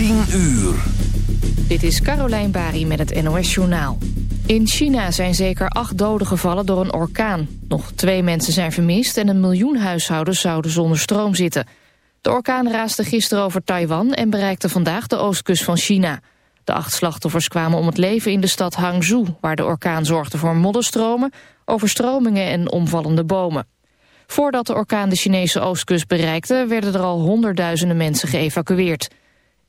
10 uur. Dit is Carolijn Bari met het NOS Journaal. In China zijn zeker acht doden gevallen door een orkaan. Nog twee mensen zijn vermist en een miljoen huishoudens zouden zonder stroom zitten. De orkaan raasde gisteren over Taiwan en bereikte vandaag de oostkust van China. De acht slachtoffers kwamen om het leven in de stad Hangzhou... waar de orkaan zorgde voor modderstromen, overstromingen en omvallende bomen. Voordat de orkaan de Chinese oostkust bereikte... werden er al honderdduizenden mensen geëvacueerd.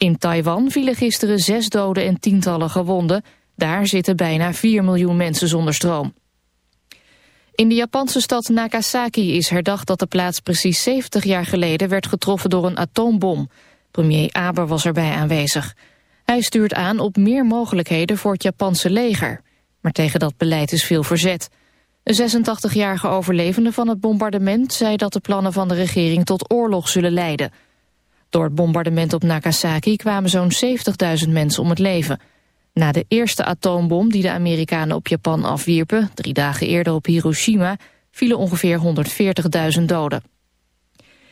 In Taiwan vielen gisteren zes doden en tientallen gewonden. Daar zitten bijna 4 miljoen mensen zonder stroom. In de Japanse stad Nagasaki is herdacht dat de plaats precies 70 jaar geleden werd getroffen door een atoombom. Premier Abe was erbij aanwezig. Hij stuurt aan op meer mogelijkheden voor het Japanse leger. Maar tegen dat beleid is veel verzet. Een 86-jarige overlevende van het bombardement zei dat de plannen van de regering tot oorlog zullen leiden. Door het bombardement op Nagasaki kwamen zo'n 70.000 mensen om het leven. Na de eerste atoombom die de Amerikanen op Japan afwierpen, drie dagen eerder op Hiroshima, vielen ongeveer 140.000 doden.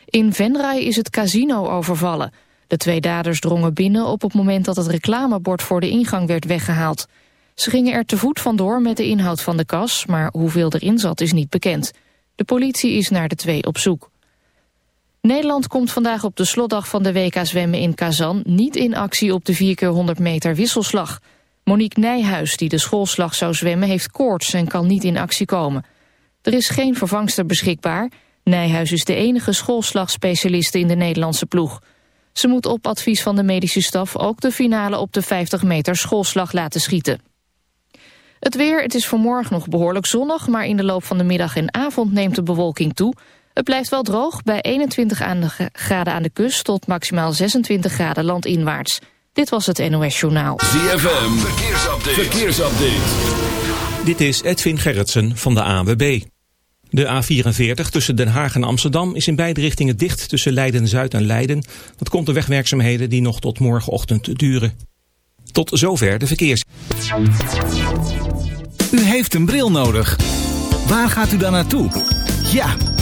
In Venray is het casino overvallen. De twee daders drongen binnen op het moment dat het reclamebord voor de ingang werd weggehaald. Ze gingen er te voet vandoor met de inhoud van de kas, maar hoeveel erin zat is niet bekend. De politie is naar de twee op zoek. Nederland komt vandaag op de slotdag van de WK zwemmen in Kazan niet in actie op de 4 keer 100 meter wisselslag. Monique Nijhuis, die de schoolslag zou zwemmen, heeft koorts en kan niet in actie komen. Er is geen vervangster beschikbaar. Nijhuis is de enige schoolslagspecialiste in de Nederlandse ploeg. Ze moet op advies van de medische staf ook de finale op de 50 meter schoolslag laten schieten. Het weer, het is vanmorgen nog behoorlijk zonnig... maar in de loop van de middag en avond neemt de bewolking toe. Het blijft wel droog bij 21 graden aan de kust... tot maximaal 26 graden landinwaarts. Dit was het NOS Journaal. ZFM, verkeersupdate. verkeersupdate. Dit is Edwin Gerritsen van de AWB. De A44 tussen Den Haag en Amsterdam is in beide richtingen dicht tussen Leiden-Zuid en Leiden. Dat komt de wegwerkzaamheden die nog tot morgenochtend duren. Tot zover de verkeers. U heeft een bril nodig. Waar gaat u dan naartoe? Ja,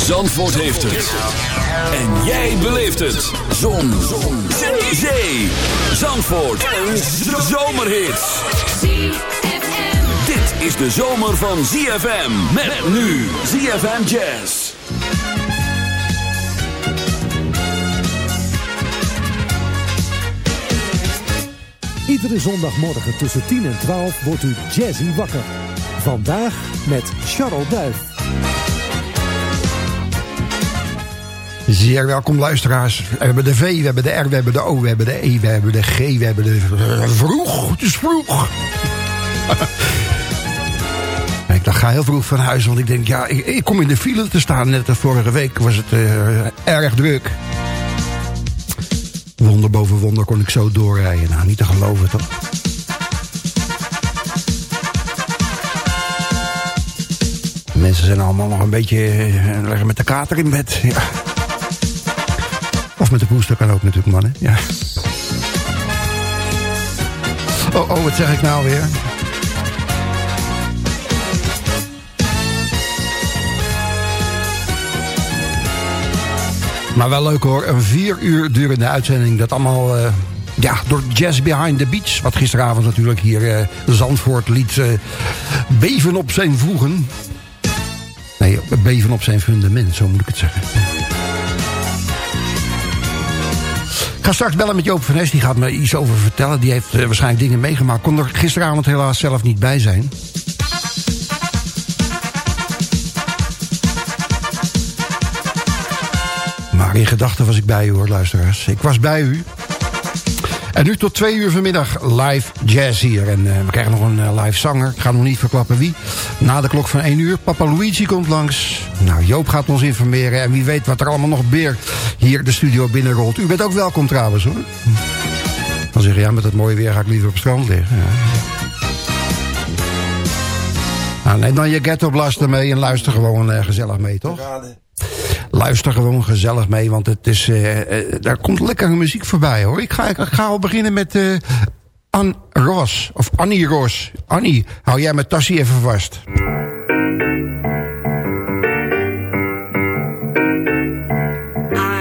Zandvoort heeft het. En jij beleeft het. Zon. Zon. Zee. Zee. Zandvoort. Een zomerhit. Dit is de zomer van ZFM. Met nu ZFM Jazz. Iedere zondagmorgen tussen 10 en 12 wordt u jazzy wakker. Vandaag met Charles Duif. Zeer welkom luisteraars. We hebben de V, we hebben de R, we hebben de O, we hebben de E, we hebben de G, we hebben de... Vroeg, het is vroeg. ik dacht, ga heel vroeg van huis, want ik denk, ja, ik, kom in de file te staan. Net als vorige week was het uh, erg druk. Wonder boven wonder kon ik zo doorrijden. Nou, niet te geloven, toch? Ze zijn allemaal nog een beetje... Eh, liggen met de kater in bed. Ja. Of met de booster kan ook natuurlijk, mannen. Ja. Oh, oh, wat zeg ik nou weer? Maar wel leuk hoor, een vier uur durende uitzending. Dat allemaal eh, ja, door Jazz Behind the Beach. Wat gisteravond natuurlijk hier eh, Zandvoort liet beven op zijn voegen. Nee, beven op zijn fundament, zo moet ik het zeggen. Ik ga straks bellen met Joop van Nes. Die gaat me iets over vertellen. Die heeft waarschijnlijk dingen meegemaakt. Kon er gisteravond helaas zelf niet bij zijn. Maar in gedachten was ik bij u hoor, luisteraars. Ik was bij u. En nu tot twee uur vanmiddag live jazz hier. En uh, we krijgen nog een uh, live zanger. Ik ga nog niet verklappen wie. Na de klok van één uur. Papa Luigi komt langs. Nou, Joop gaat ons informeren. En wie weet wat er allemaal nog beer hier de studio binnenrolt. U bent ook welkom trouwens hoor. Dan zeg je, ja, met het mooie weer ga ik liever op het strand liggen. Ja. Nou, neem dan je ghetto blaster mee en luister gewoon uh, gezellig mee, toch? Luister gewoon gezellig mee, want het is, uh, uh, daar komt lekkere muziek voorbij hoor. Ik ga, ik ga al beginnen met uh, Anne Roos, of Annie Roos. Annie, hou jij mijn tassie even vast. I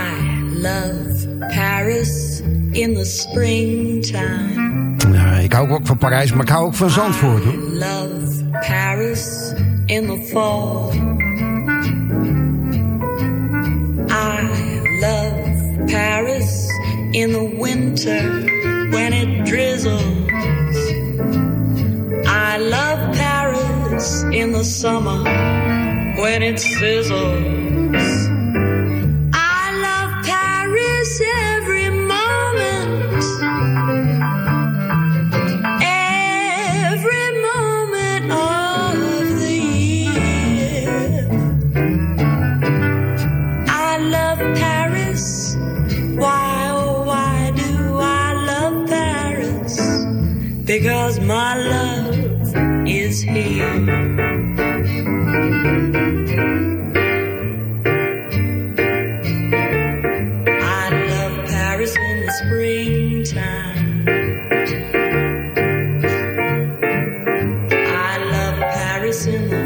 love Paris in the springtime. Ja, ik hou ook van Parijs, maar ik hou ook van Zandvoort hoor. I love Paris in the fall. I love Paris in the winter when it drizzles. I love Paris in the summer when it sizzles. Is here. I love Paris in the springtime. I love Paris in the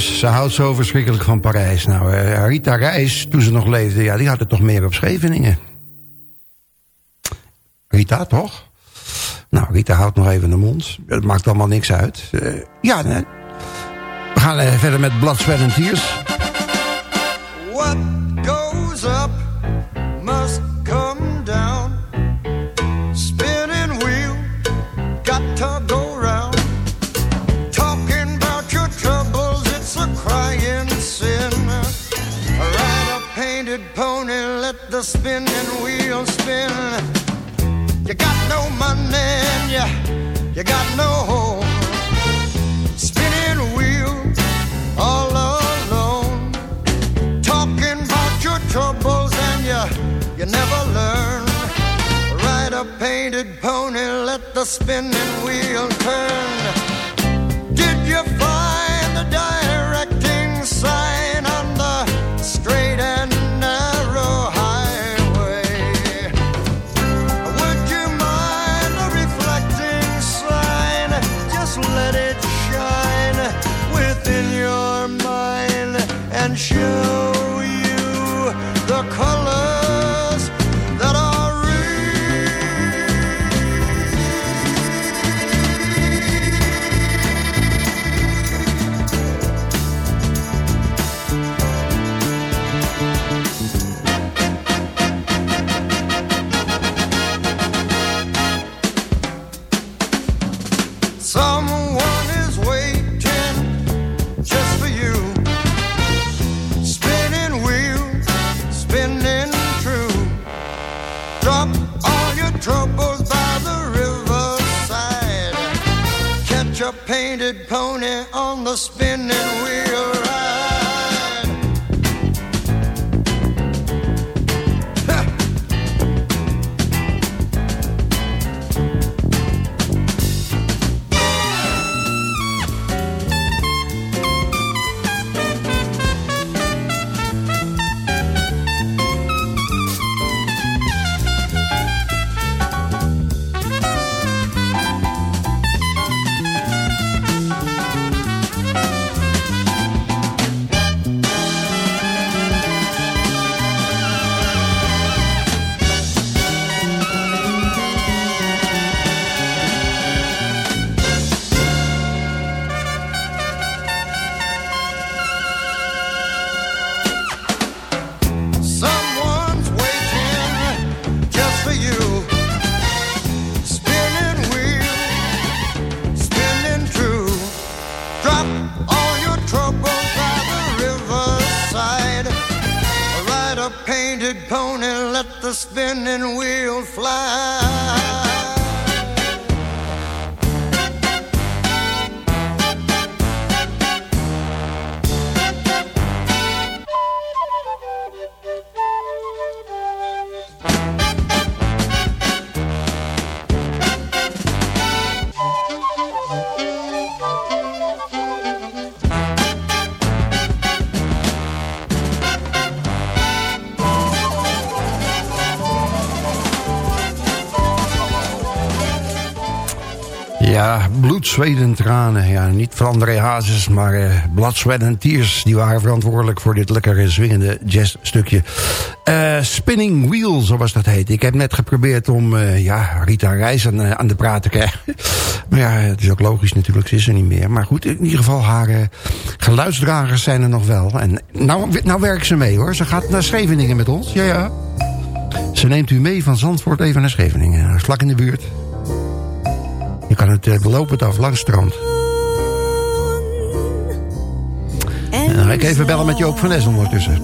Ze houdt zo verschrikkelijk van Parijs. Nou, uh, Rita Reis, toen ze nog leefde, ja, die had het toch meer op Scheveningen. Rita, toch? Nou, Rita houdt nog even de mond. Het maakt allemaal niks uit. Uh, ja, we gaan uh, verder met Blood. Let the spinning wheel fly. Bloed, zweet en tranen. Ja, niet van André Hazes, maar eh, Blood, Sweat en Tears... die waren verantwoordelijk voor dit lekkere zwingende jazzstukje. Eh Spinning Wheel, zoals dat heet. Ik heb net geprobeerd om eh, ja, Rita Reis aan, eh, aan de praat te krijgen. maar ja, het is ook logisch natuurlijk, ze is er niet meer. Maar goed, in ieder geval, haar eh, geluidsdragers zijn er nog wel. En nou, nou werkt ze mee hoor. Ze gaat naar Scheveningen met ons. Ja, ja. Ze neemt u mee van Zandvoort even naar Scheveningen. Vlak in de buurt. Je kan het uh, belopen af langs het strand. En dan ga ik even bellen met Joop van Nes ondertussen.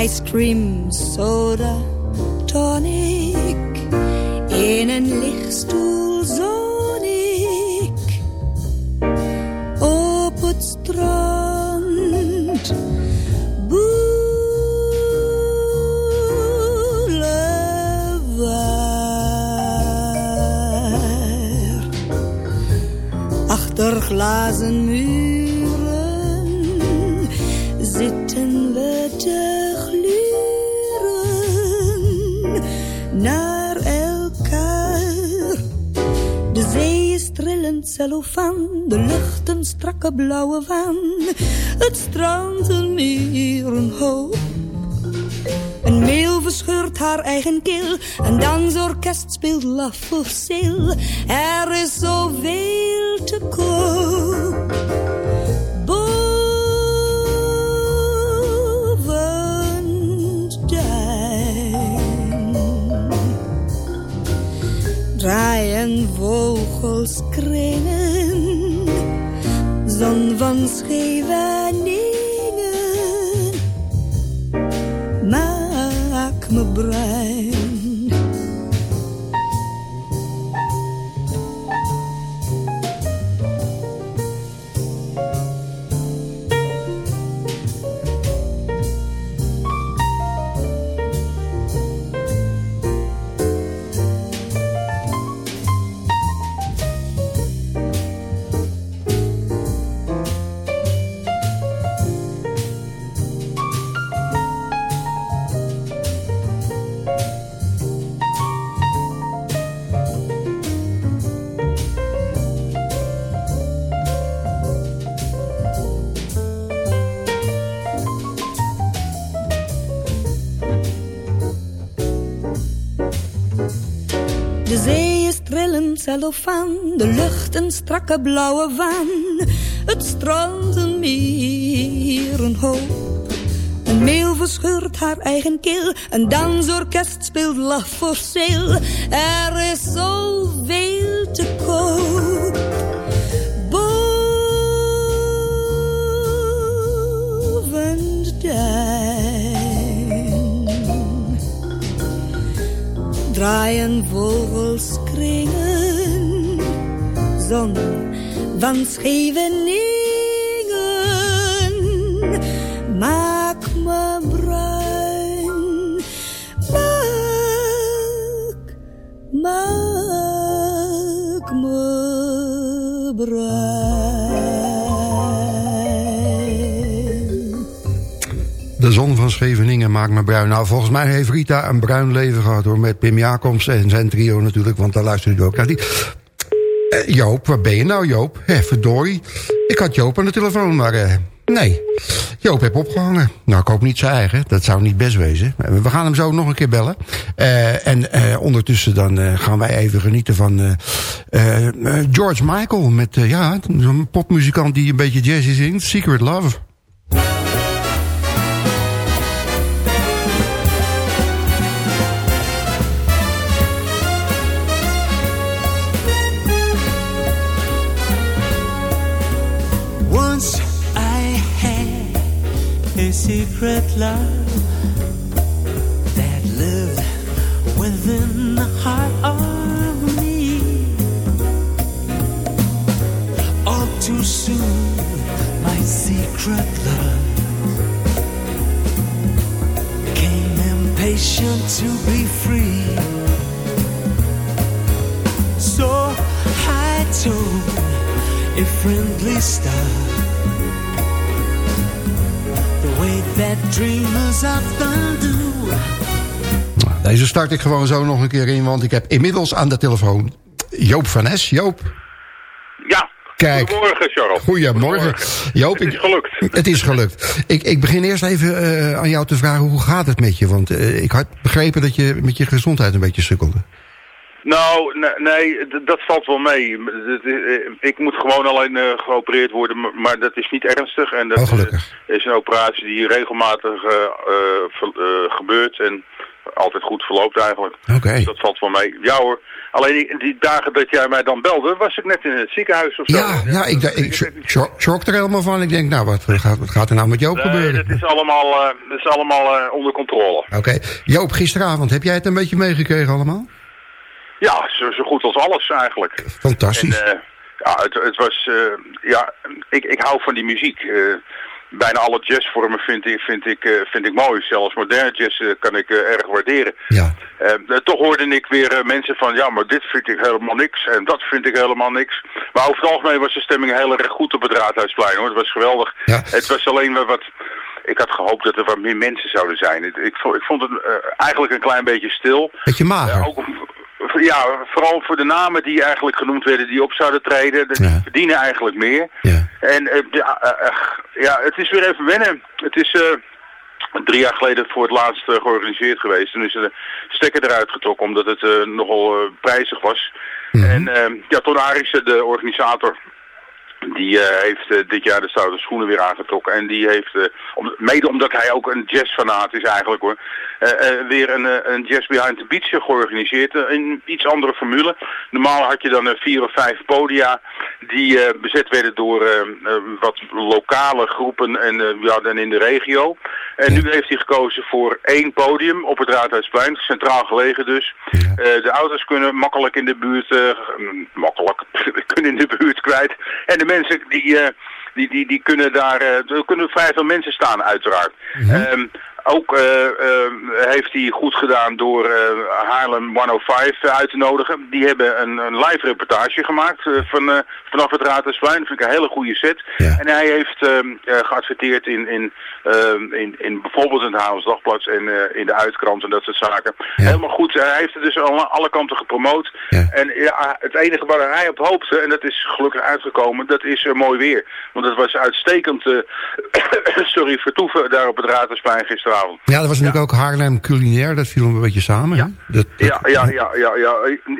Ice cream, soda, tonic. In een lichtstoel zoon ik. Op het strand. Achter glazen muren zitten we te gluren naar elkaar. De zee is trillend cellofaan, de lucht een strakke blauwe waan. Het strand een meer een. Een meel verscheurt haar eigen keel. Een dansorkest speelt laf of zeel. Er is zoveel Draaien vogels kringen. Zon van maak me bruin. Cellofaan, de lucht een strakke blauwe waan. Het strand een meer een hoop. Een meel verscheurt haar eigen keel, een dansorkest speelt laf voor zeel. Er is zoveel te koop. Boven de duin. draaien vogels kringen. Zon van Scheveningen, maak me bruin. Maak, maak me bruin. De zon van Scheveningen maakt me bruin. Nou, volgens mij heeft Rita een bruin leven gehad hoor. Met Pim Jacobs en zijn trio natuurlijk. Want daar luistert u ook naar die. Eh, Joop, waar ben je nou Joop? Hé, verdorie. Ik had Joop aan de telefoon, maar eh, nee. Joop heb opgehangen. Nou, ik hoop niet zijn eigen. Dat zou niet best wezen. Eh, We gaan hem zo nog een keer bellen. En ondertussen dan gaan wij even genieten van George Michael. Met, ja, een popmuzikant die een beetje jazzy zingt. Secret Love. A secret love that lived within the heart of me. All too soon, my secret love came impatient to be free. So I told a friendly star Deze start ik gewoon zo nog een keer in, want ik heb inmiddels aan de telefoon Joop van Es. Joop. Ja. Kijk. Goedemorgen, Charles. Goedemorgen. Joop, Het is ik- gelukt. Het is gelukt. Ik, ik begin eerst even eh, aan jou te vragen, hoe gaat het met je? Want eh, ik had begrepen dat je met je gezondheid een beetje sukkelde. Nou, ne- nee, dat valt wel mee. Het eh, Ik moet gewoon alleen eh, geopereerd worden, maar- dat is niet ernstig. En dat Oh, is een operatie die regelmatig eh, gebeurt en altijd goed verloopt eigenlijk. Oké. Dus dat valt wel mee. Ja hoor. Alleen die, die dagen dat jij mij dan belde, was ik net in het ziekenhuis of zo. Ja, ja ik, ik schrok- er helemaal van. Ik denk, nou, wat gaat, wat gaat er nou met Joop Nee, gebeuren? dat is allemaal, eh, dat is allemaal onder controle. Oké. Joop, gisteravond, heb jij het een beetje meegekregen allemaal? Ja, zo, zo goed als alles eigenlijk. Fantastisch. En, eh, ja, het, het was, eh, ja, ik, ik hou van die muziek. Eh, bijna alle jazzvormen vind ik, vind ik, vind ik mooi. Zelfs moderne jazz kan ik erg waarderen. Ja. Eh, toch hoorde ik weer mensen van, ja, maar dit vind ik helemaal niks en dat vind ik helemaal niks. Maar over het algemeen was de stemming heel erg goed op het Raadhuisplein, hoor. Het was geweldig. Ja. Het was alleen wat... Ik had gehoopt dat er wat meer mensen zouden zijn. Ik, ik, vond- ik vond het eigenlijk een klein beetje stil. Beetje mager. Ja, ook, ja, vooral voor de namen die eigenlijk genoemd werden die op zouden treden. Die Ja. verdienen eigenlijk meer. Ja. En eh, ja, eh, eh, ja, het is weer even wennen. Het is drie jaar geleden voor het laatst georganiseerd geweest. Toen is de stekker eruit getrokken omdat het nogal prijzig was. En eh, ja, Ton Arissen, de organisator, die heeft dit jaar de stoute schoenen weer aangetrokken. En die heeft, eh, om, mede omdat hij ook een jazzfanaat is eigenlijk hoor, weer een, eh, een Jazz Behind the Beach georganiseerd. eh, in een iets andere formule. Normaal had je dan eh, vier of vijf podia die eh, bezet werden door eh, eh, wat lokale groepen en, eh, ja, dan in de regio. En nu heeft hij gekozen voor één podium op het Raadhuisplein, centraal gelegen dus. Eh, de auto's kunnen makkelijk in de buurt, eh, mm, makkelijk, kunnen in de buurt kwijt. En de mensen die, eh, die, die, die kunnen daar, eh, er kunnen vrij veel mensen staan uiteraard. Ehm, ook eh, eh, heeft hij goed gedaan door eh, Haarlem 105 uit te nodigen. Die hebben een, een live reportage gemaakt eh, van, vanaf het Raadhuisplein. Dat vind ik een hele goede set. En hij heeft ehm, eh, geadverteerd in, in, ehm, in, in bijvoorbeeld in het Haarlems Dagblad en in de Uitkrant en dat soort zaken. Helemaal goed. Hij heeft het dus alle, alle kanten gepromoot. En ja, het enige waar hij op hoopte, en dat is gelukkig uitgekomen, dat is mooi weer. Want het was uitstekend, sorry, vertoeven daar op het Raadhuisplein gisteravond. Ja, dat was natuurlijk ook Haarlem culinair. Dat viel een beetje samen. Ja. Dat, dat- Ja, ja, ja, ja, ja.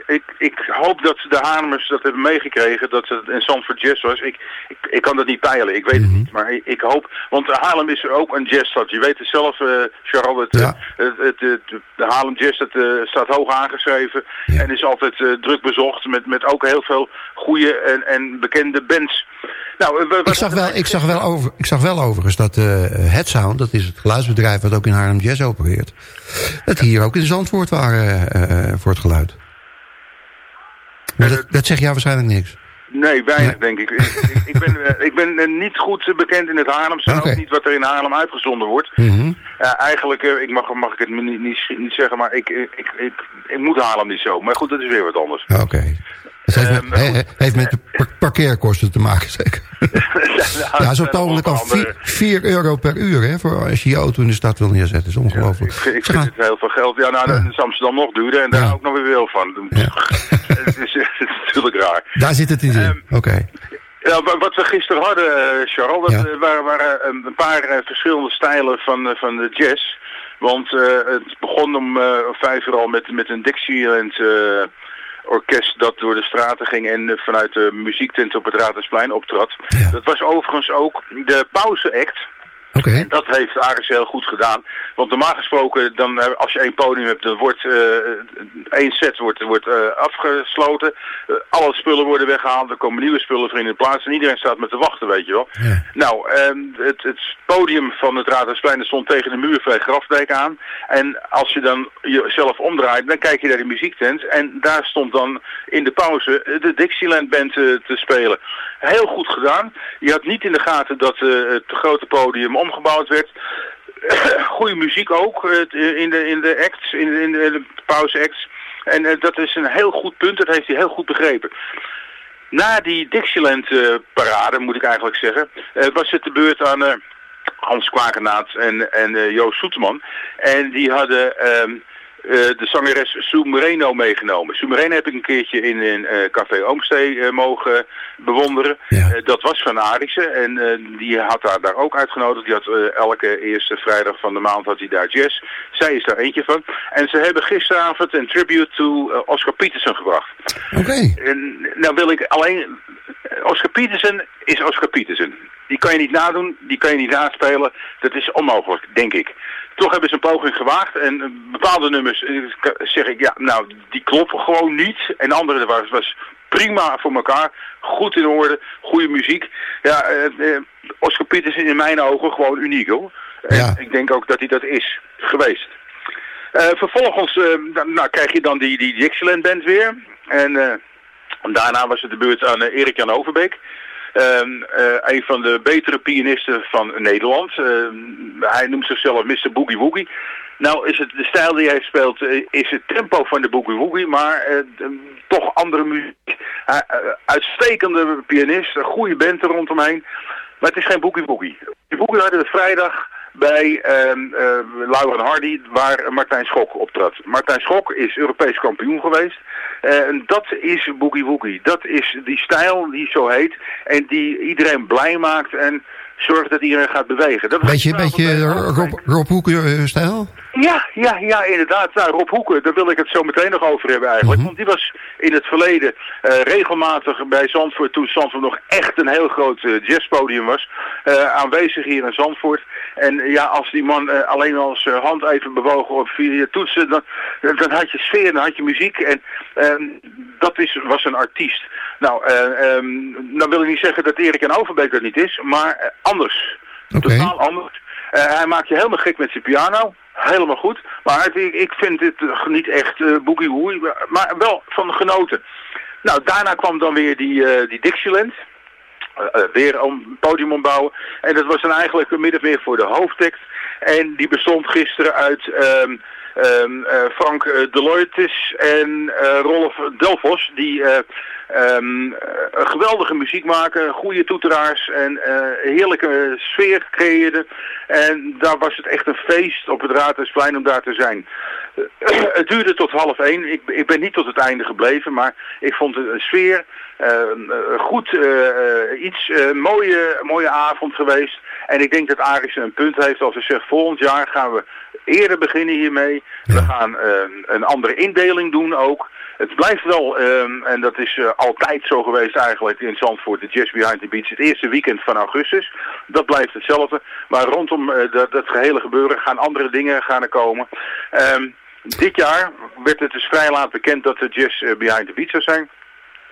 Ik, ik, hoop dat de Haarlemers dat hebben meegekregen, dat het in Zandvoort Jazz was. Ik, ik, ik kan dat niet peilen, ik weet het niet. Maar ik, hoop, want Haarlem is ook een jazzstad. Je weet het zelf, eh Charles, het, Ja. eh, het, het, het- de Haarlem Jazz dat, eh, staat hoog aangeschreven en is altijd druk bezocht met, met ook heel veel goede en, en bekende bands. Nou, Ik zag wel, ik zag wel, over, ik zag wel overigens dat eh Het Sound, dat is het geluidsbedrijf wat ook in Haarlem Jazz opereert, dat die hier ook in Zandvoort waren eh, eh, voor het geluid. Maar dat, dat zegt jou waarschijnlijk niks. Nee, weinig denk ik. Ik, ik, ben, ik ben eh, niet goed bekend in het Haarlemse en ook niet wat er in Haarlem uitgezonden wordt. Mhm. Eigenlijk, ik mag, mag ik het niet, niet, niet zeggen, maar ik, ik, ik, ik, ik moet Haarlem niet zo. Maar goed, dat is weer wat anders. Oké. Dat heeft, met, he- he- heeft met de par- parkeerkosten te maken, zeker. Ja, zo toonlijk al 4 euro per uur, hè, voor als je je auto in de stad wil neerzetten. Dat is ongelooflijk. Ik, vind- ik het heel veel geld. Ja, nou, dat is Amsterdam nog duurder en daar Ja. ik nog weer veel van. het, is, het is natuurlijk raar. daar zit het in. Ehm, Oké. Ja, wa- wat we gisteren hadden, eh, Charles, dat Ja. eh, waren, waren eh, een paar eh, verschillende stijlen van, eh, van de jazz. Want eh, het begon om eh, vijf uur al met, met een Dixieland eh, orkest dat door de straten ging en eh, vanuit de muziektent op het Raadhuisplein optrad. Dat was overigens ook de pauze-act. En dat heeft Aris heel goed gedaan. Want normaal gesproken, dan, eh, als je één podium hebt, dan wordt eh, één set wordt, wordt eh, afgesloten. Alle spullen worden weggehaald, er komen nieuwe spullen voor in de plaats. En iedereen staat met te wachten, weet je wel. Nou, ehm, het, het podium van het Raadhuisplein stond tegen de muur van grafdijk aan. En als je dan jezelf omdraait, dan kijk je naar de muziektent. En daar stond dan in de pauze de Dixieland Band te spelen. Heel goed gedaan. Je had niet in de gaten dat het grote podium omgebouwd werd. Goede muziek ook eh, in, de, in de acts, in de, in de pauze acts. En eh, dat is een heel goed punt, dat heeft hij heel goed begrepen. Na die Dixieland-parade, moet ik eigenlijk zeggen, eh, was het de beurt aan eh, Hans Kwakenaat en, en eh, Joost Soeteman. En die hadden ehm, eh, de zangeres Sue Moreno meegenomen. Sue Moreno heb ik een keertje in een eh, café Oomstee eh, mogen bewonderen. Eh, dat was van Arissen en eh, die had haar daar ook uitgenodigd. Die had eh, elke eerste vrijdag van de maand had hij daar jazz. Zij is daar eentje van. En ze hebben gisteravond een tribute to eh, Oscar Peterson gebracht. Oké. En nou wil ik alleen... Oscar Peterson is Oscar Peterson. Die kan je niet nadoen, die kan je niet naspelen. Dat is onmogelijk, denk ik. Toch hebben ze een poging gewaagd en eh, bepaalde nummers eh, zeg ik, ja, nou, die kloppen gewoon niet. En andere was, was prima voor elkaar, goed in orde, goede muziek. Ja, eh, eh, Oscar Peterson in mijn ogen gewoon uniek hoor. En ik denk ook dat hij dat is geweest. Vervolgens nou, krijg je dan die, die Dixieland Band weer. En daarna was het de beurt aan Erik-Jan Overbeek. Ehm, eh, een van de betere pianisten van Nederland. Ehm, hij noemt zichzelf Mr. Boogie Woogie. Nou is het de stijl die hij speelt, eh, is het tempo van de Boogie Woogie, maar eh, d- toch andere muziek. Uitstekende pianist, goede band er rondomheen. Maar het is geen Boogie Woogie. Die Boogie hadden we vrijdag bij ehm eh, Lauren Hardy, waar Martijn Schok optrad. Martijn Schok is Europees kampioen geweest. Eh, en dat is Boogie Woogie. Dat is die stijl die zo heet en die iedereen blij maakt en zorgt dat iedereen gaat bewegen. Dat Beetje, beetje Rob, Rob Hoeken-stijl? Ja, ja, ja, inderdaad. Nou, Rob Hoeken, daar wil ik het zo meteen nog over hebben eigenlijk. Want die was in het verleden eh, regelmatig bij Zandvoort, toen Zandvoort nog echt een heel groot eh, jazzpodium was, eh, aanwezig hier in Zandvoort. En ja, als die man alleen al zijn hand even bewogen op vier toetsen, dan, dan had je sfeer, dan had je muziek. En ehm, dat is, was een artiest. Nou, eh, ehm, dan wil ik niet zeggen dat Erik en Overbeek dat niet is, maar anders. Totaal anders. Hij maakt je helemaal gek met zijn piano. Helemaal goed. Maar ik, ik vind dit eh, niet echt eh boogie woogie, maar wel van genoten. Nou, daarna kwam dan weer die, eh, die Dixieland. Weer een podium ombouwen. En dat was dan eigenlijk of meer voor de hoofdtekst. En die bestond gisteren uit ehm, ehm, eh, Frank uh, Deloitis en eh, Rolf Delfos. Die eh, ehm, eh, een geweldige muziek maken, goede toeteraars en eh, heerlijke sfeer creëerden. En daar was het echt een feest op het Raadhuisplein om daar te zijn. Eh, het duurde tot half één. Ik, ik ben niet tot het einde gebleven, maar ik vond het een sfeer, eh, eh, goed eh, eh, iets, eh, mooie, mooie avond geweest. En ik denk dat Aris een punt heeft als hij zegt, volgend jaar gaan we eerder beginnen hiermee. We gaan eh, een andere indeling doen ook. Het blijft wel, ehm, en dat is eh, altijd zo geweest eigenlijk in Zandvoort, de Jazz Behind the Beach, het eerste weekend van augustus. Dat blijft hetzelfde. Maar rondom eh, dat, dat gehele gebeuren gaan andere dingen gaan er komen. Ehm, dit jaar werd het dus vrij laat bekend dat de Jazz eh, Behind the Beach zou zijn.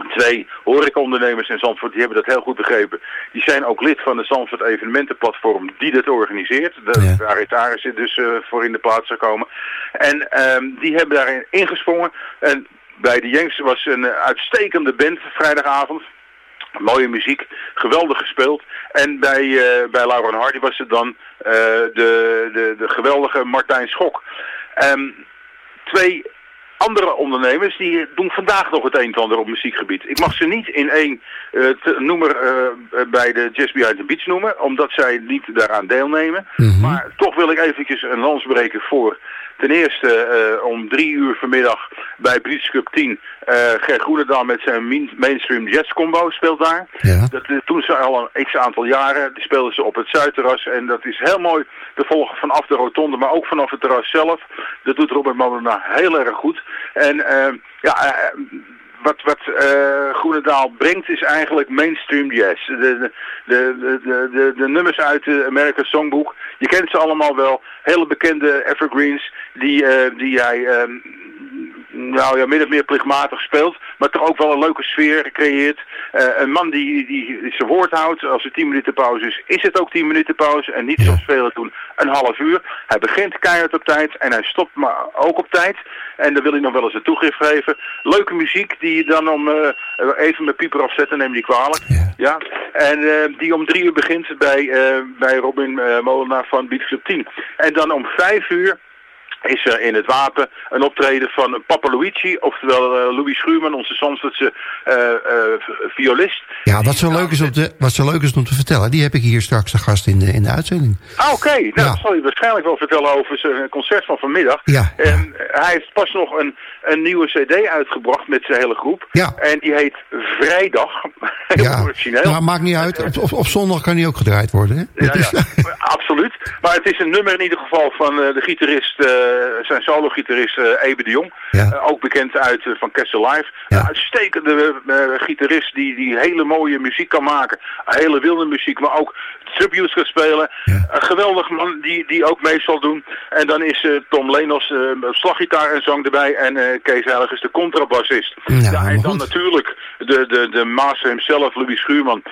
Twee horecaondernemers in Zandvoort, die hebben dat heel goed begrepen. Die zijn ook lid van de Zandvoort evenementenplatform die dat organiseert. De, Waar Etaris zit dus uh, voor in de plaats gekomen. En um, die hebben daarin ingesprongen. En bij de Jengs was een uitstekende band vrijdag,avond. Mooie muziek, geweldig gespeeld. En bij, uh, bij Laura Hardy was het dan uh, de, de, de geweldige Martijn Schok. Um, twee andere ondernemers die doen vandaag nog het een en ander op muziekgebied. Ik mag ze niet in één uh, noemer uh, bij de Jazz Behind the Beach noemen, omdat zij niet daaraan deelnemen. Mm -hmm. Maar toch wil ik eventjes een lans breken voor ten eerste uh, om drie uur vanmiddag bij British Cup 10. Uh, Ger Groenendal met zijn mainstream jazz combo speelt daar. Ja. Dat doen ze al een x aantal jaren. Die speelden ze op het Zuidterras. En dat is heel mooi te volgen vanaf de rotonde, maar ook vanaf het terras zelf. Dat doet Robert Molenaar heel erg goed. En ja, wat, wat uh, Groenendaal brengt is eigenlijk mainstream jazz. De, de, de, de, de, nummers uit de American Songbook, je kent ze allemaal wel. Hele bekende evergreens die, uh, die hij uh, nou ja, min of meer plichtmatig speelt. Maar toch ook wel een leuke sfeer creëert. Uh, een man die, die, zijn woord houdt. Als er 10 minuten pauze is, is het ook 10 minuten pauze. En niet Ja. zoals velen doen een half uur. Hij begint keihard op tijd en hij stopt maar ook op tijd. En dan wil ik nog wel eens een toegift geven. Leuke muziek die je dan om uh, even met pieper afzetten, neem die kwalijk. Ja. En uh, die om drie uur begint bij, bij Robin Molenaar van Beat Club 10. En dan om vijf uur is er in het wapen een optreden van Papa Luigi, oftewel uh, Louis Schuurman, onze Zandvoortse uh, uh, violist. Ja, wat zo, leuk is om te, wat zo leuk is om te vertellen, die heb ik hier straks de gast in de, in de uitzending. Ah, oké. Okay. Nou, ja. dat zal je waarschijnlijk wel vertellen over zijn concert van vanmiddag. Ja. En hij heeft pas nog een, een nieuwe cd uitgebracht met zijn hele groep. Ja. En die heet Vrijdag. Heel ja. origineel. Nou, maakt niet uit. Op, op, op, zondag kan die ook gedraaid worden, hè? Ja, ja. absoluut. Maar het is een nummer in ieder geval van de gitarist zijn solo-gitarist uh, Ebe de Jong. Ja. Uh, ook bekend uit van Castle Live. Ja. Een uitstekende gitarist die, die hele mooie muziek kan maken. Hele wilde muziek, maar ook tributes kan spelen. Ja. Een geweldig man die, die ook mee zal doen. En dan is Tom Lenos slaggitaar en zang erbij. En Kees Heilig is de contrabassist. Ja, ja, en dan goed. natuurlijk de, de, de master hemzelf, Louis Schuurman,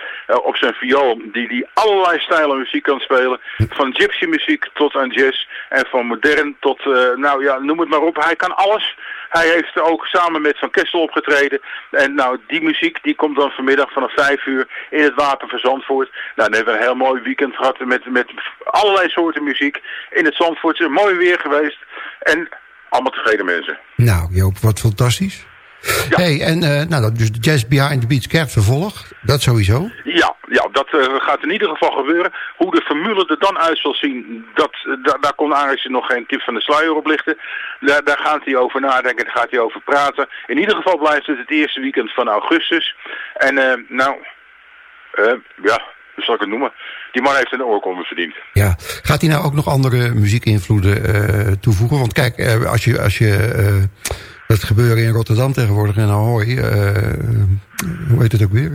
op zijn viool. Die, die allerlei stijlen muziek kan spelen. Van gypsy muziek tot aan jazz. En van modern tot, nou ja, noem het maar op. Hij kan alles. Hij heeft ook samen met Van Kessel opgetreden. En nou, die muziek die komt dan vanmiddag vanaf 5 uur in het Wapen van Zandvoort. Nou, dan hebben we een heel mooi weekend gehad met, met allerlei soorten muziek in het Zandvoortse. Mooi weer geweest. En allemaal tevreden mensen. Nou, Joop, wat fantastisch. Ja. hey, en uh, nou, dus de Jazz Behind the Beach krijgt vervolg. Dat sowieso. Ja, ja dat uh, gaat in ieder geval gebeuren. Hoe de formule er dan uit zal zien, dat, da, daar kon Aris nog geen tip van de sluier op lichten. Daar, daar gaat hij over nadenken, daar gaat hij over praten. In ieder geval blijft het het eerste weekend van augustus. En uh, nou, ja, hoe zal ik het noemen? Die man heeft een oorkonde verdiend. Ja, gaat hij nou ook nog andere muziekinvloeden toevoegen? Want kijk, als je... Als je dat gebeuren in Rotterdam tegenwoordig in Ahoy. Uh, hoe heet het ook weer?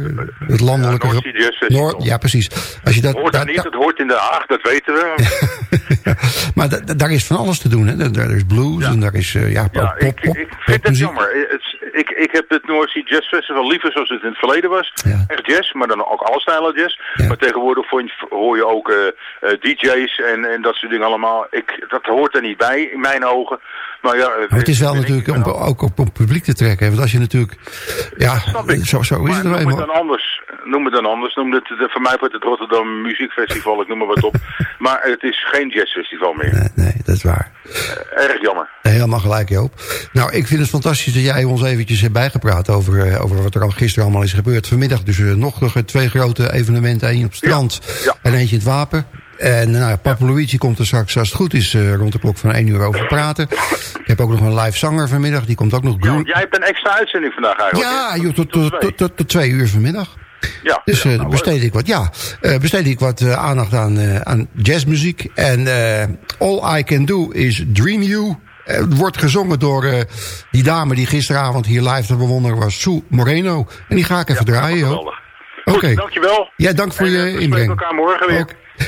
Het landelijke... Ja, Noord ja, precies. Als je dat, het hoort daar niet, het hoort in Den Haag, dat weten we. ja, maar da daar is van alles te doen. Hè? Daar is blues ja. en daar is uh, ja, pop, ik, pop, ik vind het jammer. Het, ik, ik heb het North Sea Jazz Festival liever zoals het in het verleden was. Echt jazz, maar dan ook alle stijlen jazz. Maar tegenwoordig hoor je ook uh, uh, DJ's en, en dat soort dingen allemaal. Ik, dat hoort er niet bij, in mijn ogen. Maar, ja, het is wel natuurlijk om, ook op, om publiek te trekken. Want als je natuurlijk... Ja, zo, zo is maar het noem eenmaal. het dan anders. Noem het dan anders. Noem het, de, voor mij wordt het Rotterdam Muziekfestival, ik noem maar wat op. maar het is geen jazzfestival meer. Nee, nee, dat is waar. Uh, erg jammer. Helemaal gelijk, Joop. Nou, ik vind het fantastisch dat jij ons eventjes hebt bijgepraat over, uh, over wat er al gisteren allemaal is gebeurd. Vanmiddag dus uh, nog twee grote evenementen. één op het strand ja, ja. en eentje in het Wapen. En nou, Papa Luigi komt er straks, als het goed is, uh, rond de klok van 1 uur over praten. Ik heb ook nog een live zanger vanmiddag, die komt ook nog... Ja, jij hebt een extra uitzending vandaag eigenlijk. Ja, joh, tot, tot, tot, tot, tot twee uur vanmiddag. Ja, dus ja, uh, nou, besteed ik wat, ja, uh, besteed ik wat uh, aandacht aan, aan jazzmuziek. En All I Can Do Is Dream You. Het wordt gezongen door die dame die gisteravond hier live te bewonderen was, Sue Moreno. En die ga ik even ja, draaien, hoor. Oké. Okay. Dankjewel. Ja, dank voor en, je inbreng. We elkaar morgen weer.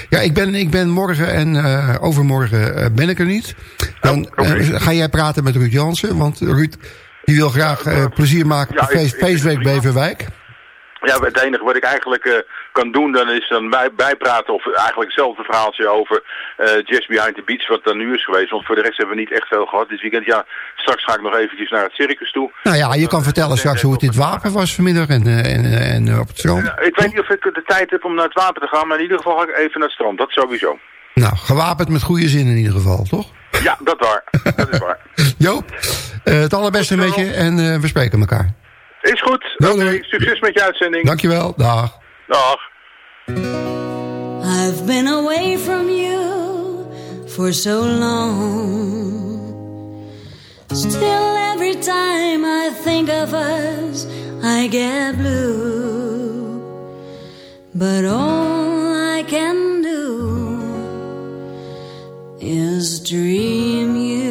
Ja, ik ben, ik ben morgen en uh, overmorgen uh, ben ik er niet. Dan oh, okay. uh, ga jij praten met Ruud Jansen, want Ruud Die wil graag eh, plezier maken op Ja, feest, ik- feestweek Beverwijk. Ja, het enige wat ik eigenlijk eh, kan doen dan is dan bij, bijpraten of eigenlijk hetzelfde verhaaltje over eh Jazz Behind the Beach wat dan nu is geweest. Want voor de rest hebben we niet echt veel gehad dit weekend. Ja, straks ga ik nog eventjes naar het circus toe. Nou ja, je kan vertellen straks hoe het het wapen was vanmiddag en, eh, en, eh, en eh, op het strand. Ja, ik weet niet of ik de tijd heb om naar het water te gaan, maar in ieder geval ga ik even naar het strand. Dat sowieso. Nou, gewapend met goede zin in ieder geval, toch? Ja, dat waar. dat is waar. Joop, eh, het allerbeste met je en eh, we spreken elkaar. Is goed. Doei. succes met je uitzending. Dankjewel, dag. Dag. I've been away from you for so long. Still, every time I think of us, I get blue. But all I can do is dream you.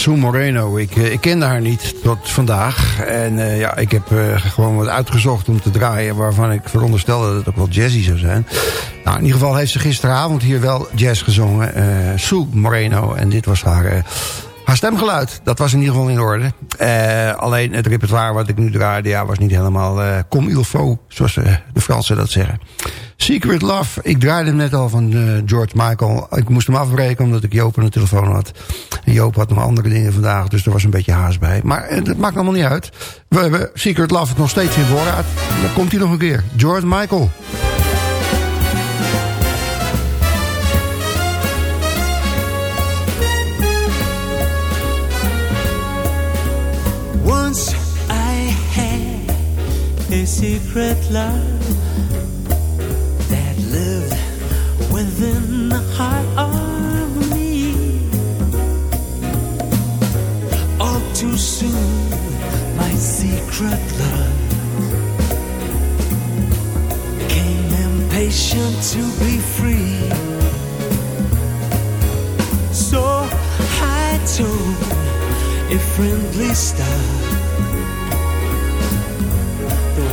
Sue Moreno. Ik, eh, ik kende haar niet tot vandaag. En eh, ja, ik heb eh, gewoon wat uitgezocht om te draaien... waarvan ik veronderstelde dat het ook wel jazzy zou zijn. Nou, in ieder geval heeft ze gisteravond hier wel jazz gezongen. Sue Moreno. En dit was haar, haar stemgeluid. Dat was in ieder geval in orde. Eh, alleen het repertoire wat ik nu draaide... Ja, was niet helemaal eh comme il faut, zoals eh, de Fransen dat zeggen. Secret Love. Ik draaide hem net al van George Michael. Ik moest hem afbreken omdat ik Joop aan de telefoon had. En Joop had nog andere dingen vandaag, dus er was een beetje haast bij. Maar dat maakt allemaal niet uit. We hebben Secret Love nog steeds in voorraad. Dan komt hij nog een keer. George Michael. A secret love that lived within the heart of me. All too soon, my secret love came impatient to be free. So I told a friendly star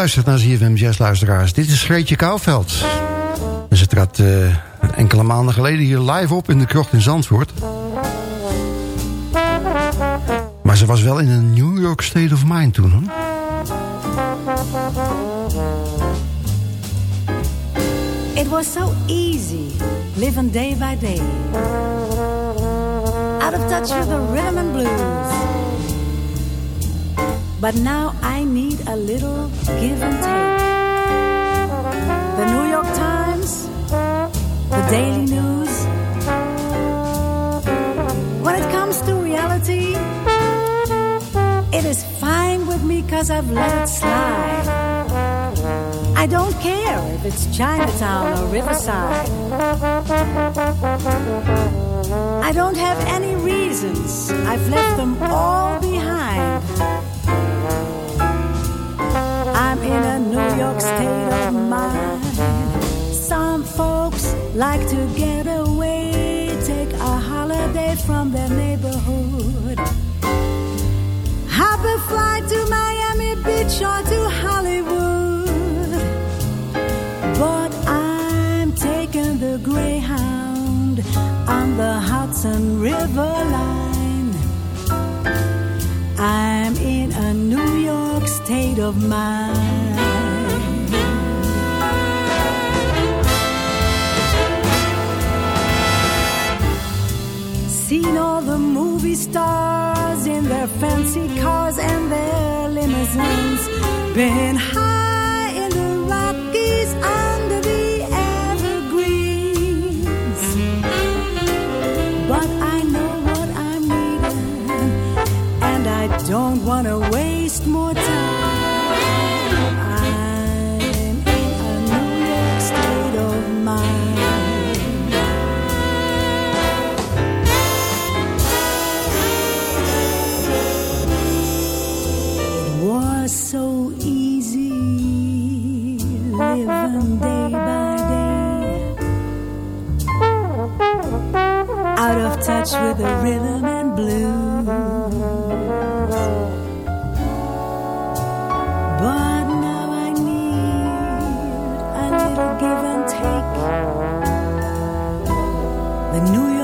Luistert naar ZFM Jazz luisteraars. Dit is Greetje Kouwveld. En ze trad eh, enkele maanden geleden hier live op in de krocht in Zandvoort. Maar ze was wel in een New York state of mind toen. Hoor. It was so easy, living day by day. Out of touch with the rhythm and blues. But now I need a little give and take. The New York Times, the Daily News. When it comes to reality, it is fine with me cause I've let it slide. I don't care if it's Chinatown or Riverside. I don't have any reasons. I've left them all behind. New York state of mind. Some folks like to get away, take a holiday from their neighborhood. Hop a flight to Miami Beach or to Hollywood. But I'm taking the Greyhound on the Hudson River line. I'm in a New York state of mind. The movie stars in their fancy cars and their limousines. Been high in the Rockies under the evergreens. But I know what I'm needing, and I don't want to the rhythm and blues. But now I need a little give and take. The New York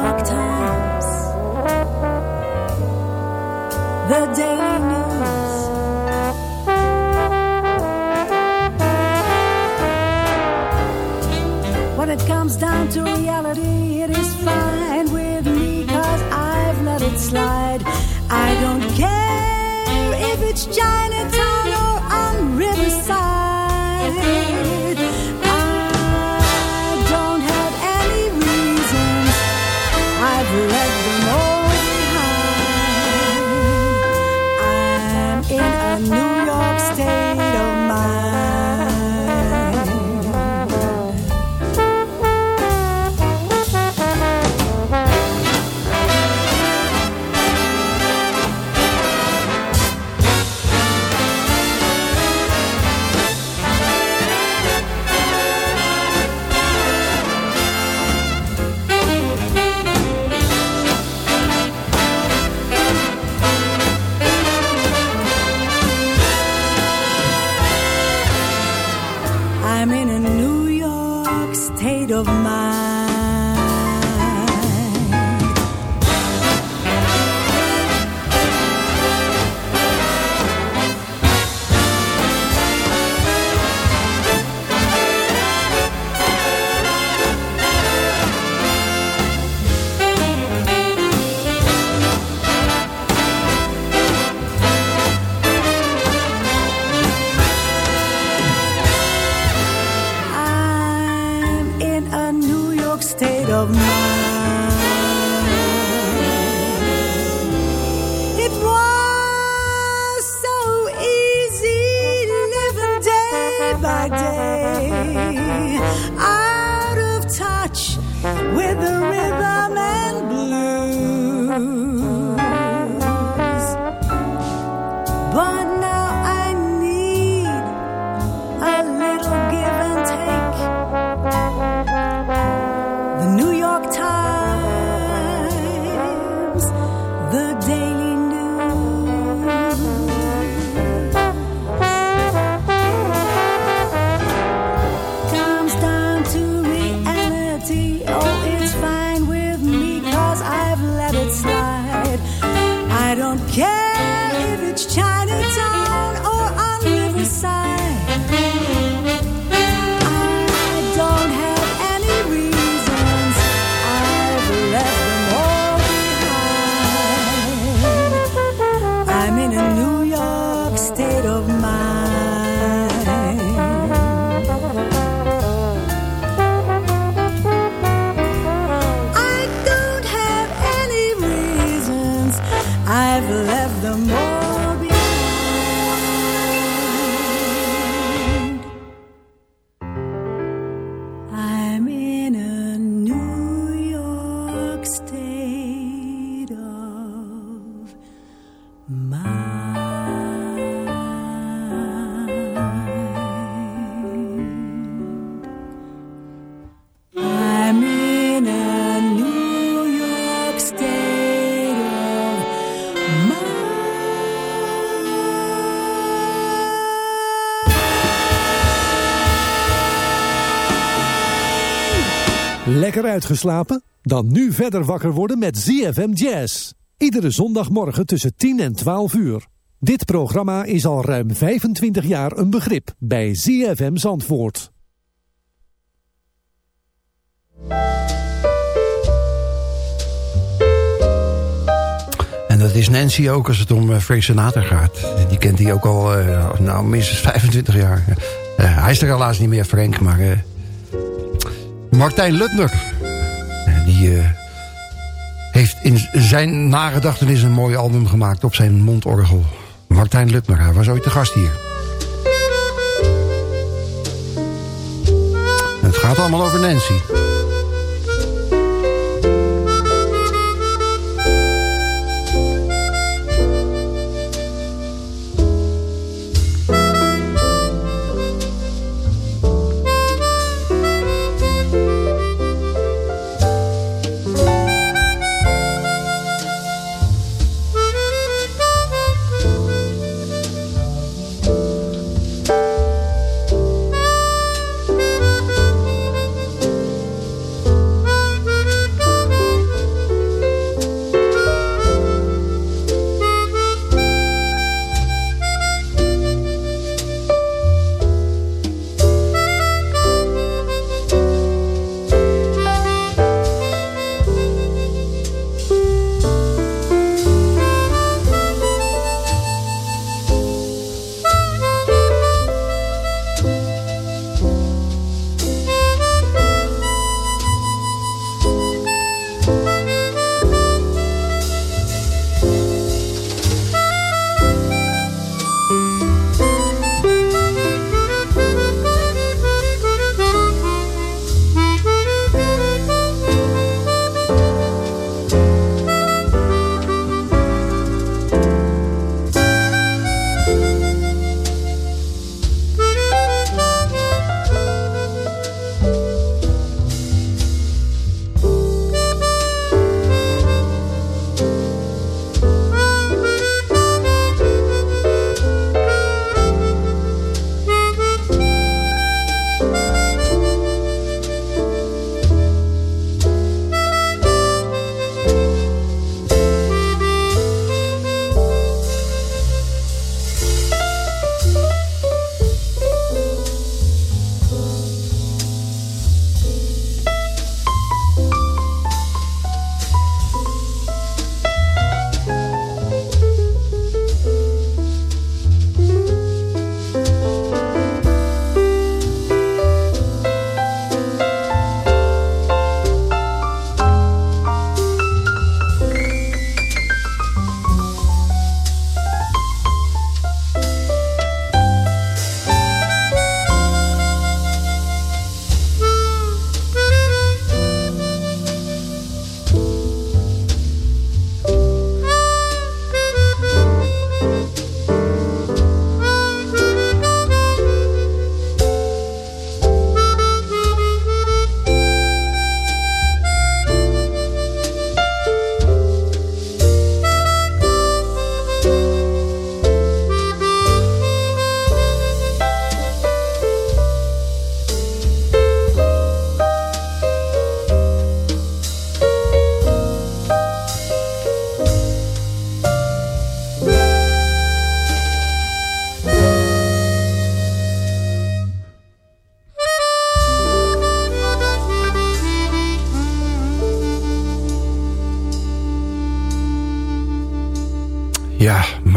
Uitgeslapen? Dan nu verder wakker worden met ZFM Jazz. Iedere zondagmorgen tussen 10 en 12 uur. Dit programma is al ruim 25 jaar een begrip bij ZFM Zandvoort. En dat is Nancy ook als het om eh, Frank Sinatra gaat. Die kent hij ook al eh, nou, minstens 25 jaar. Eh, hij is er helaas niet meer, Frank, maar... Martijn Lutner. Die eh, heeft in zijn nagedachtenis een mooi album gemaakt op zijn mondorgel. Martijn Lutner, hij was ooit de gast hier. Het gaat allemaal over Nancy.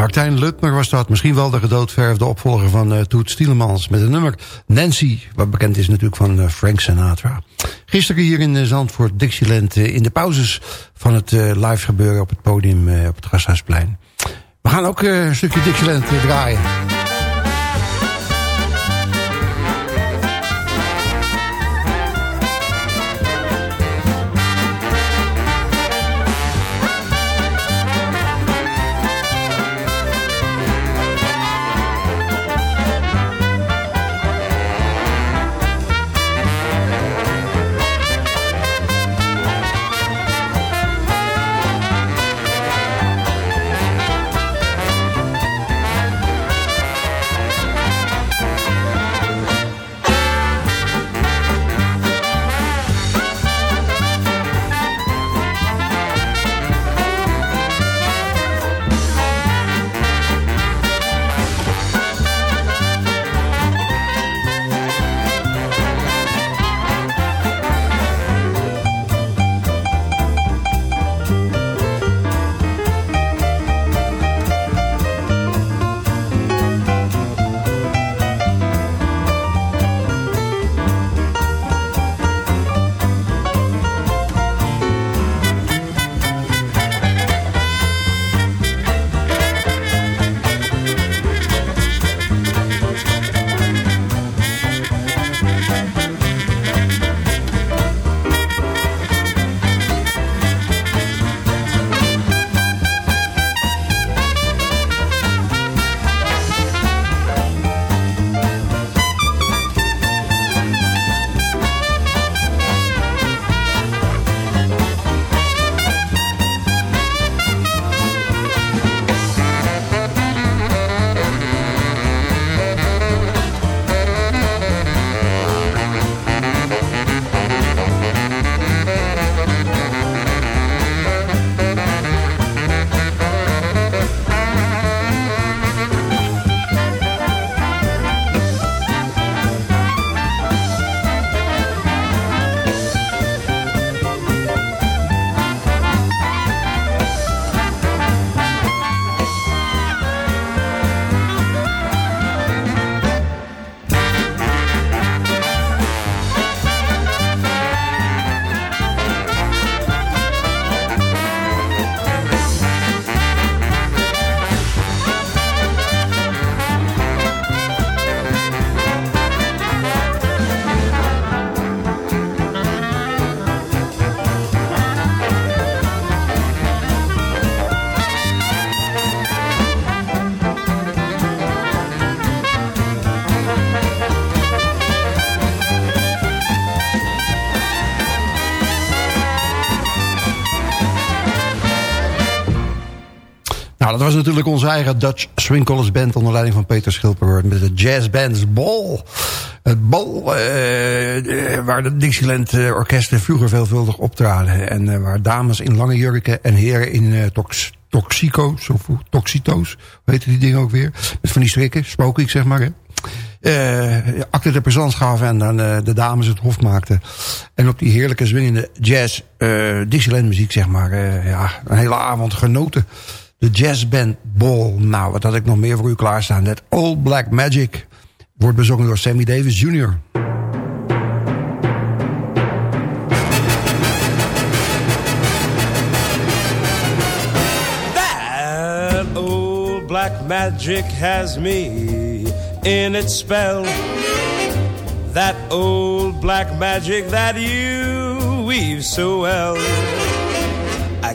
Martijn Lutmer was dat. Misschien wel de gedoodverfde opvolger van uh, Toet Stielemans. Met een nummer Nancy, wat bekend is natuurlijk van uh, Frank Sinatra. Gisteren hier in Zandvoort, Dixieland... In de pauzes van het live gebeuren op het podium op het Gasthuisplein. We gaan ook een stukje Dixieland draaien. Natuurlijk onze eigen Dutch Swing College Band... onder leiding van Peter Schilper met de jazzbands Bol. Het Bol, eh, eh, waar de Dixieland eh, orkesten vroeger veelvuldig optraden. En uh, waar dames in lange jurken en heren in uh, tox toxico's of toxito's... heet die dingen ook weer? Met van die strikken, ik zeg maar... Hè? De présence gaven en dan de dames het hof maakten. En op die heerlijke zwingende jazz, uh, Dixieland muziek zeg maar, ja, een hele avond genoten. De jazzband Ball. Nou, wat had ik nog meer voor u klaarstaan? Dat Old Black Magic wordt bezongen door Sammy Davis Jr. That old black magic has me in its spell. That old black magic that you weave so well.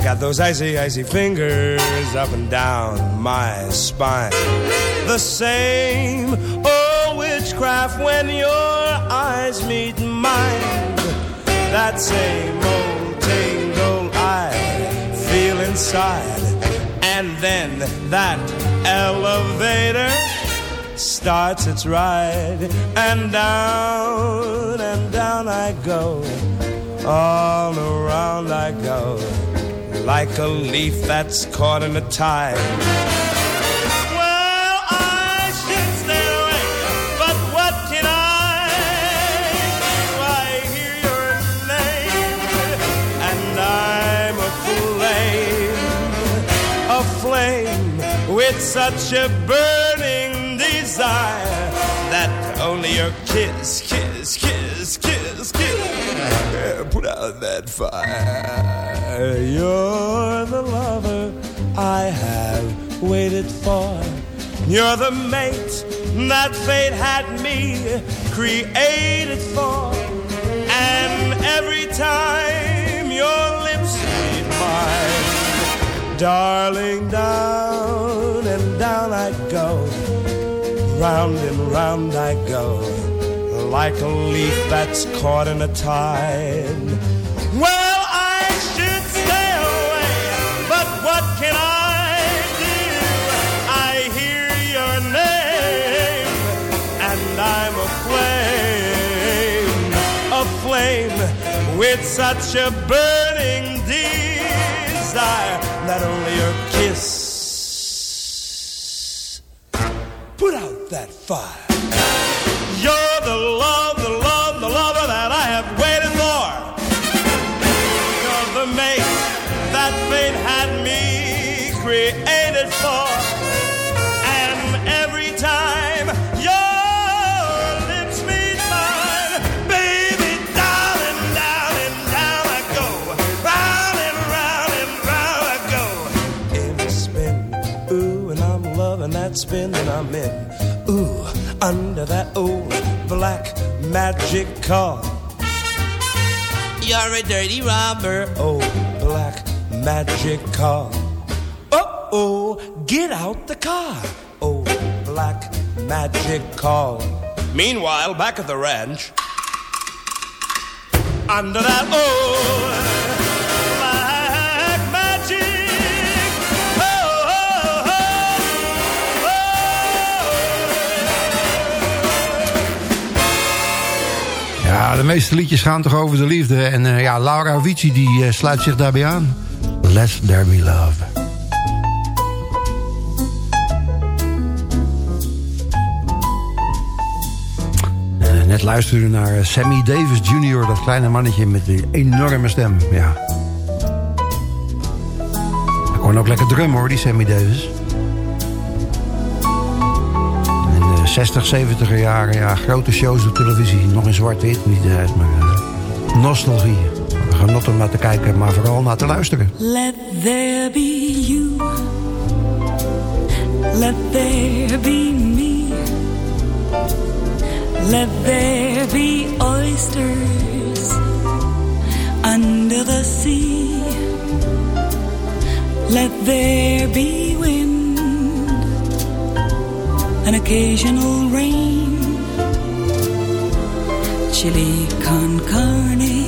Got those icy, icy fingers up and down my spine. The same old witchcraft when your eyes meet mine. That same old tingle I feel inside. And then that elevator starts its ride. And down and down I go. All around I go like a leaf that's caught in a tide. Well, I should stay away, but what can I do? I hear your name, and I'm a flame, a flame with such a burning desire that only your kiss, kiss, kiss, kiss, kiss put out that fire. You're the lover I have waited for. You're the mate that fate had me created for. And every time your lips meet mine, darling, down and down I go. Round and round I go, like a leaf that's caught in a tide. With such a burning desire that only your kiss put out that fire. Under that old black magic car. You're a dirty robber, oh, black magic car. Oh, oh, get out the car, oh, black magic car. Meanwhile, back at the ranch, under that old Ja, de meeste liedjes gaan toch over de liefde. En eh, ja, Laura Vici die eh, sluit zich daarbij aan. Let there be love. Eh, net luisteren naar Sammy Davis Jr., dat kleine mannetje met die enorme stem. Ja. Hij kon ook lekker drummen hoor, die Sammy Davis. 60, 70er jaren, ja, grote shows op televisie. Nog in zwart-wit, niet uit, maar eh, nostalgie. Genot om naar te kijken, maar vooral naar te luisteren. Let there be you. Let there be me. Let there be oysters under the sea. Let there be an occasional rain, chili con carne,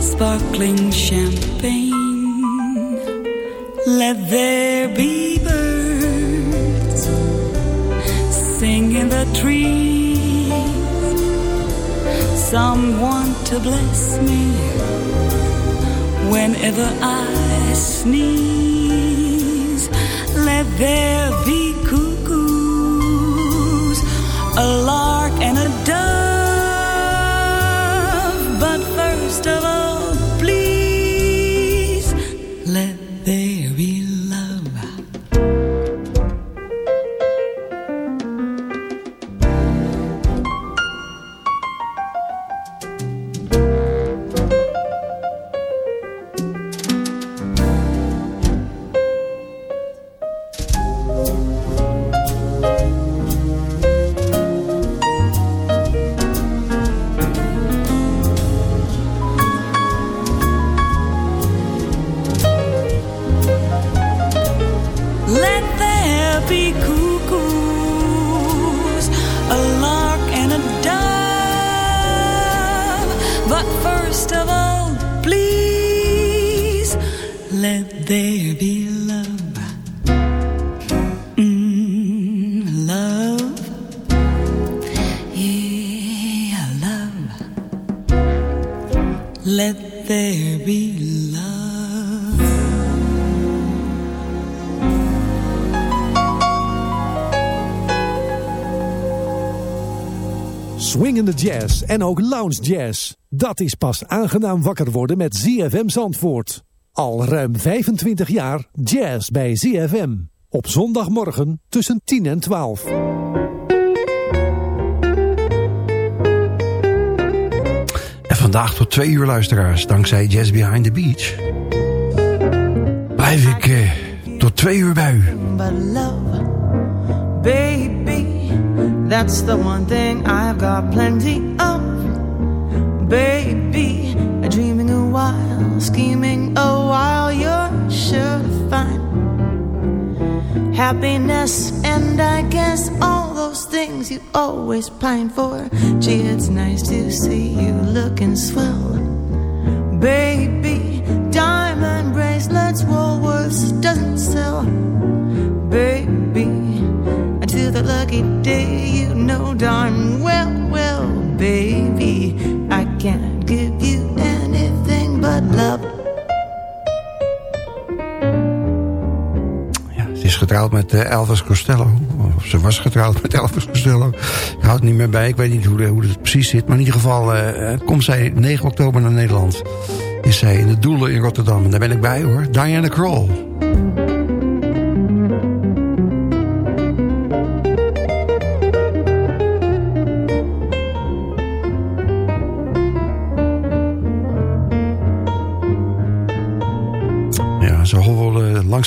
sparkling champagne. Let there be birds sing in the trees. Someone to bless me whenever I sneeze. Let there be cuckoos, a lark and a dove. Jazz en ook lounge jazz. Dat is pas aangenaam wakker worden met ZFM Zandvoort. Al ruim 25 jaar jazz bij ZFM. Op zondagmorgen tussen 10 en 12. En vandaag tot twee uur luisteraars, dankzij Jazz Behind the Beach. Blijf ik eh, tot twee uur bij u. But love, baby, that's the one thing I've got plenty of. Baby, dreaming a while, scheming a while, you're sure to find happiness, and I guess all those things you always pine for. Gee, it's nice to see you looking swell, baby. Diamond bracelets, Woolworths doesn't sell, baby. The lucky day, you know darn well, well, baby, I can't give you anything but love. Ze is getrouwd met eh, Elvis Costello. Of ze was getrouwd met Elvis Costello. Ik houd het niet meer bij. Ik weet niet hoe, hoe het precies zit. Maar in ieder geval eh, eh, komt zij 9 oktober naar Nederland. Is zij in de Doelen in Rotterdam. En daar ben ik bij hoor. Diana Kroll.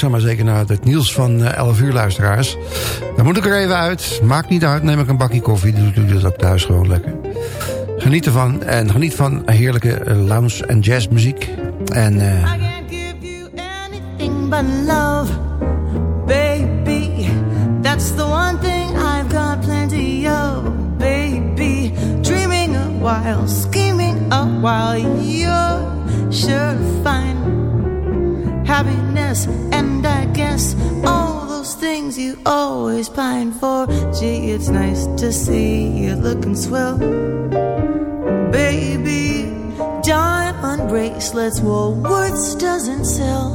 Langzaam maar zeker naar het nieuws van eh, 11 uur luisteraars. Dan moet ik er even uit. Maakt niet uit, neem ik een bakje koffie. Doe ik dat ook thuis gewoon lekker. Geniet ervan en geniet van heerlijke eh, lounge en jazzmuziek. En eh, Nothing but love, baby. That's the one thing I've got plenty of, baby. Dreaming a while, scheming a while, sure to find happiness, and I guess all those things you always pine for. Gee, it's nice to see you looking swell, baby. Diamond bracelets, Woolworths doesn't sell,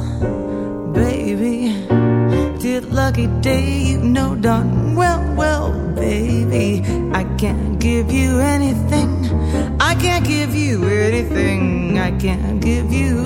baby. Did lucky day, you know darn well, well, baby. I can't give you anything. I can't give you anything. I can't give you